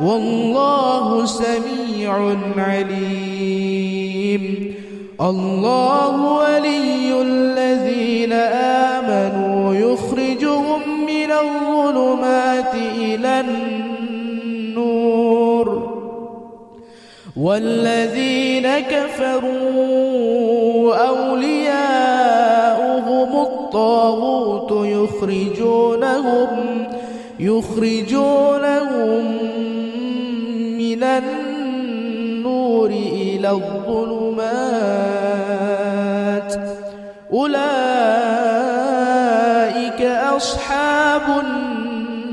والله سميع عليم. الله ولي الذين آمنوا يخرجهم من الظلمات إلى النور. والذين كفروا أولياؤهم الطاغوت يخرجونهم يخرجونهم من النور إلى الظلمات. أولئك أصحاب النار.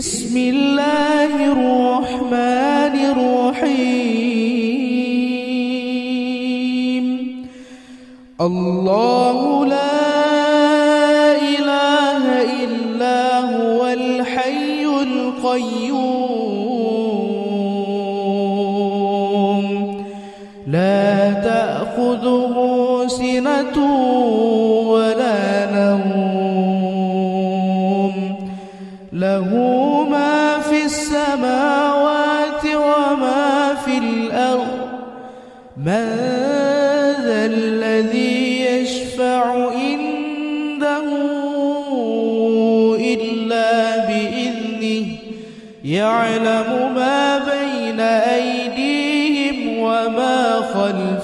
بسم الله الرحمن الرحيم. الله لا إله إلا هو الحي القيوم. لا تأخذه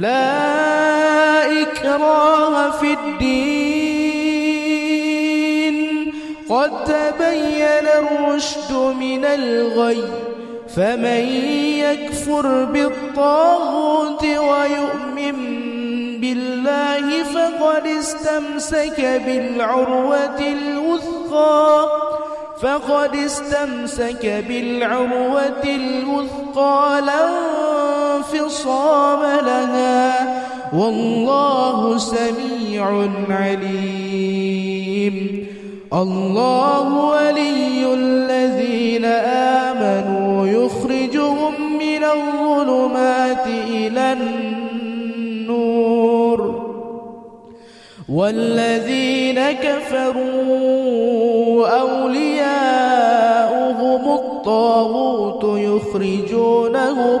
لا إكراه في الدين. قد تبين الرشد من الغي فمن يكفر بالطاغوت ويؤمن بالله فقد استمسك بالعروة الوثقى. فقد استمسك بالعروة الوثقى. لا انفصام لها والله سميع عليم. الله ولي الذين آمنوا يخرجهم من الظلمات إلى النور. والذين كفروا أولياؤهم الطاغوت يخرجونهم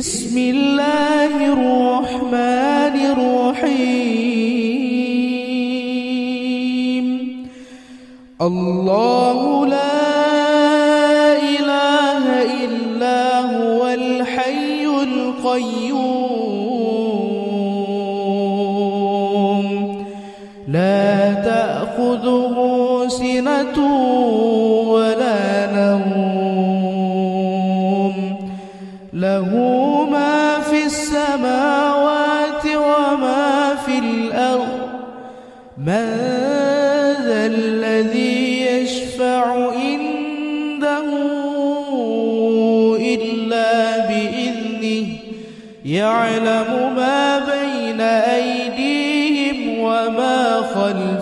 بسم الله الرحمن الرحيم. الله لا إله إلا هو الحي القيوم. لا تأخذه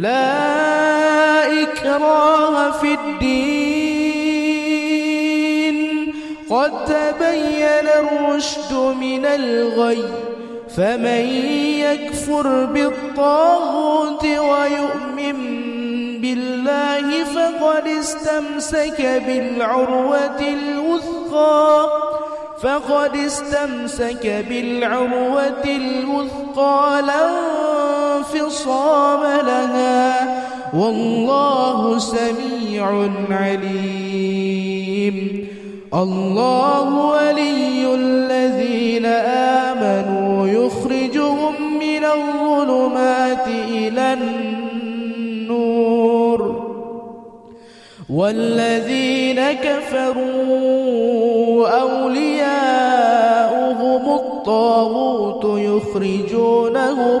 لا إكراه في الدين. قد تبين الرشد من الغي فمن يكفر بالطاغوت ويؤمن بالله فقد استمسك بالعروة الوثقى. فقد استمسك بالعروة الوثقى. لا انفصام لها والله سميع عليم. الله ولي الذين آمنوا يخرجهم من الظلمات إلى النور. والذين كفروا أولياؤهم الطاغوت يخرجونهم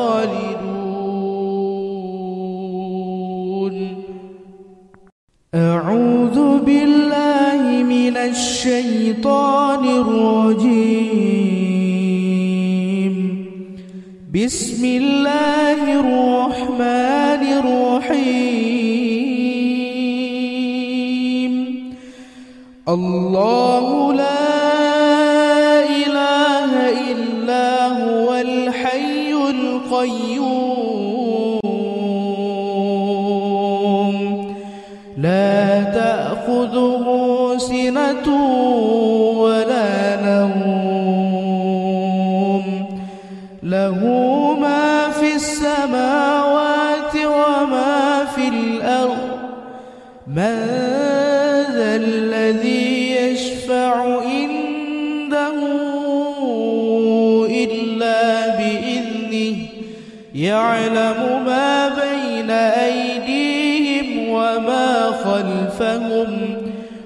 بسم الله الرحمن الرحيم. الله لا إله إلا هو الحي القيوم. لا تأخذه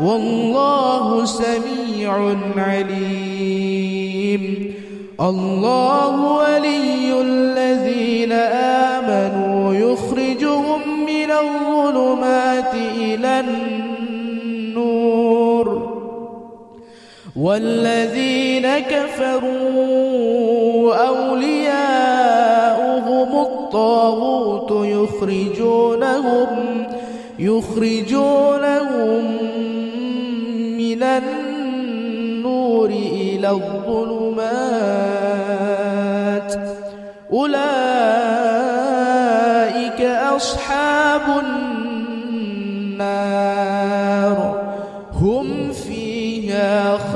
والله سميع عليم. الله ولي الذين آمنوا يخرجهم من الظلمات إلى النور. والذين كفروا أولياؤهم الطاغوت يخرجونهم يخرجونهم النور إلى الظلمات. أولئك أصحاب النار. هم فيها خالدون.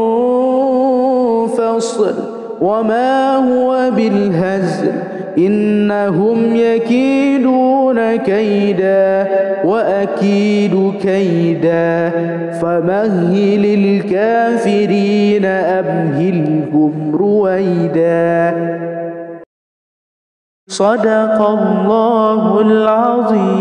فصل وما هو بالهزل. إنهم يكيدون كيدا وأكيد كيدا. فمهل الكافرين أمهلهم رويدا. صدق الله العظيم.